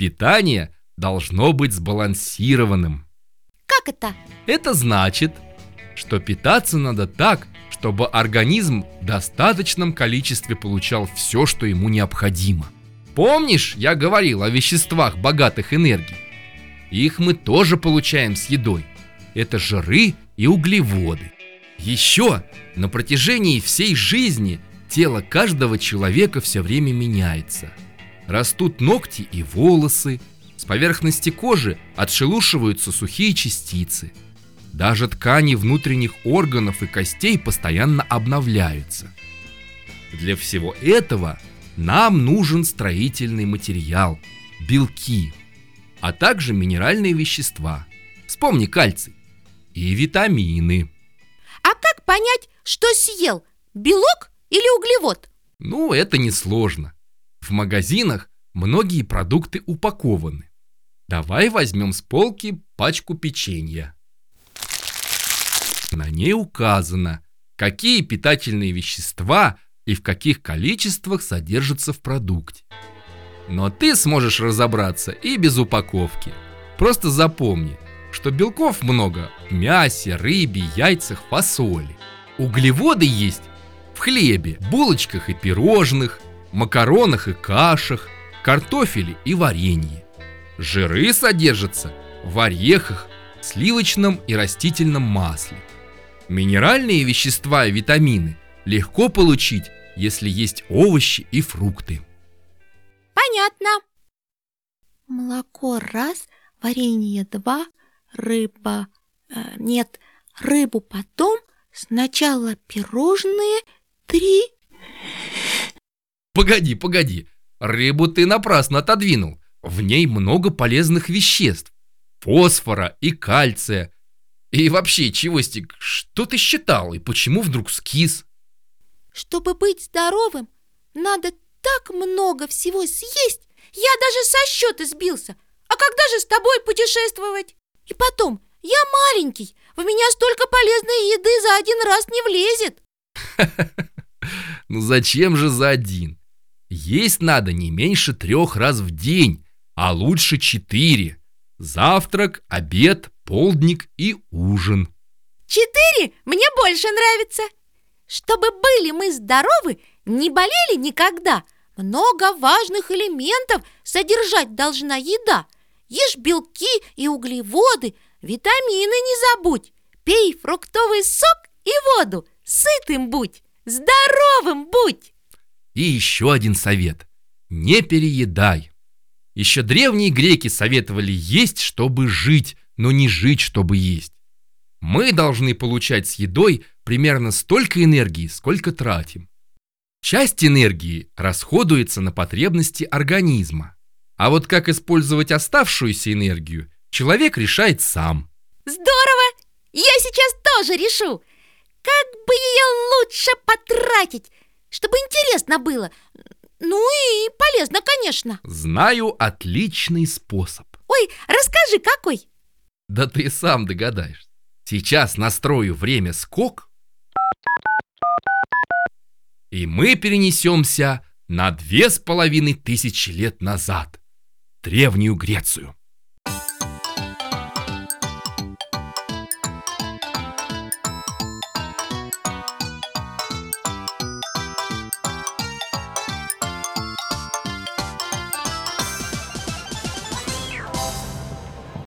Питание должно быть сбалансированным. Как это? Это значит, что питаться надо так, чтобы организм в достаточном количестве получал все, что ему необходимо. Помнишь, я говорил о веществах, богатых энергией? Их мы тоже получаем с едой. Это жиры и углеводы. Еще на протяжении всей жизни тело каждого человека все время меняется. Растут ногти и волосы, с поверхности кожи отшелушиваются сухие частицы. Даже ткани внутренних органов и костей постоянно обновляются. Для всего этого нам нужен строительный материал – белки, а также минеральные вещества. Вспомни кальций и витамины. А как понять, что съел? Белок или углевод? Ну, это несложно. В магазинах многие продукты упакованы. Давай возьмем с полки пачку печенья. На ней указано, какие питательные вещества и в каких количествах содержатся в продукте. Но ты сможешь разобраться и без упаковки. Просто запомни, что белков много в мясе, рыбе, яйцах, фасоли. Углеводы есть в хлебе, булочках и пирожных, макаронах и кашах, картофеле и варенье. Жиры содержатся в орехах, сливочном и растительном масле. Минеральные вещества и витамины легко получить, если есть овощи и фрукты. Понятно. Молоко раз, варенье два, рыба... Э, нет, рыбу потом, сначала пирожные три. Погоди, погоди, рыбу ты напрасно отодвинул. В ней много полезных веществ. Фосфора и кальция. И вообще, Чевостик, что ты считал и почему вдруг скис? Чтобы быть здоровым, надо так много всего съесть. Я даже со счета сбился. А когда же с тобой путешествовать? И потом, я маленький, в меня столько полезной еды за один раз не влезет. Ну зачем же за один? Есть надо не меньше трех раз в день, а лучше четыре. Завтрак, обед, полдник и ужин. Четыре мне больше нравится. Чтобы были мы здоровы, не болели никогда. Много важных элементов содержать должна еда. Ешь белки и углеводы, витамины не забудь. Пей фруктовый сок и воду. Сытым будь, здоровым будь. И еще один совет. Не переедай. Еще древние греки советовали есть, чтобы жить, но не жить, чтобы есть. Мы должны получать с едой примерно столько энергии, сколько тратим. Часть энергии расходуется на потребности организма. А вот как использовать оставшуюся энергию, человек решает сам. Здорово! Я сейчас тоже решу. Как бы ее лучше потратить, чтобы интересно было, ну и полезно, конечно. Знаю отличный способ. Ой, расскажи, какой? Да ты сам догадаешься. Сейчас настрою время скок. И мы перенесемся на две с половиной тысячи лет назад Древнюю Грецию